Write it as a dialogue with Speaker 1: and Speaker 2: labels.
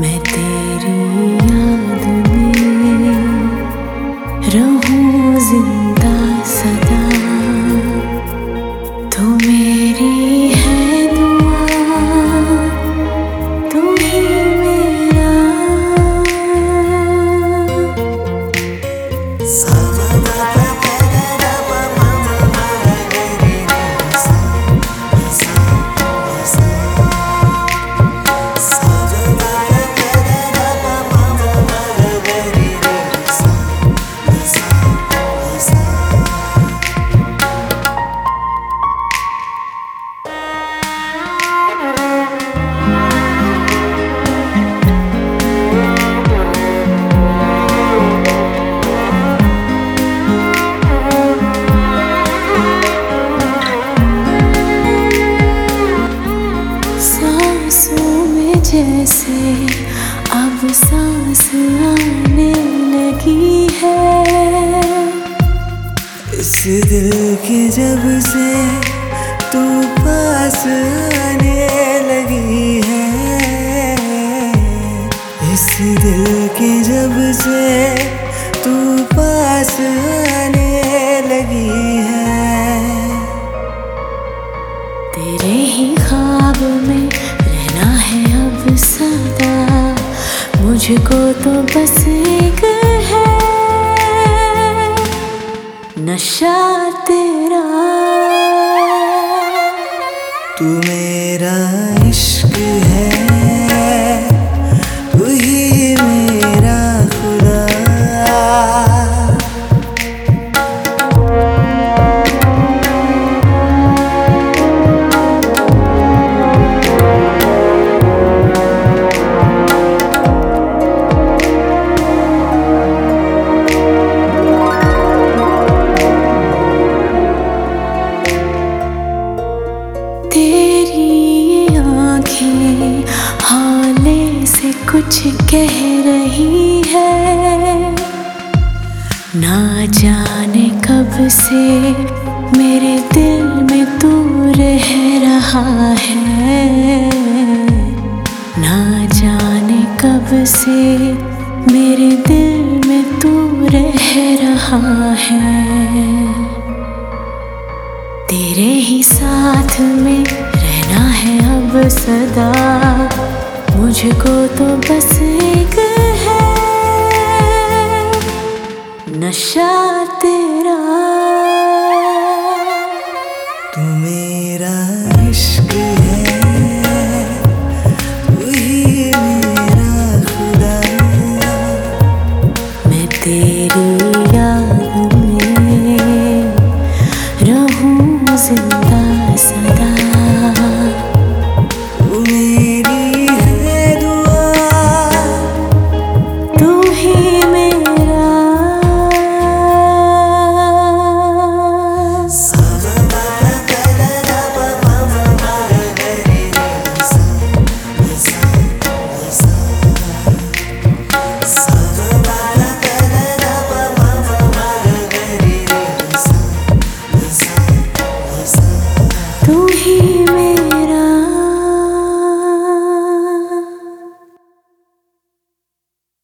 Speaker 1: मैं तेरी जैसे अब सांस आने लगी है।
Speaker 2: इस दिल के जब से तू पास आने लगी है। इस दिल की जब से तू पास आने लगी है।
Speaker 1: तेरे ही ख्वाब में रहना है अब सदा। मुझको तो बस एक है। नशा तेरा।
Speaker 2: तू मेरा इश्क है।
Speaker 1: कुछ कह रही है। ना जाने कब से मेरे दिल में तू रह रहा है। ना जाने कब से मेरे दिल में तू रह रहा है। तेरे ही साथ में रहना है अब सदा। मुझको तो बस एक है। नशा तेरा।
Speaker 2: तू मेरा इश्क है। मेरा खुदा
Speaker 1: मैं तेरी याद में रहूँ ज़िंदा सदा